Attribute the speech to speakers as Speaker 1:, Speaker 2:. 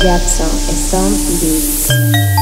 Speaker 1: Jackson et Some Beats.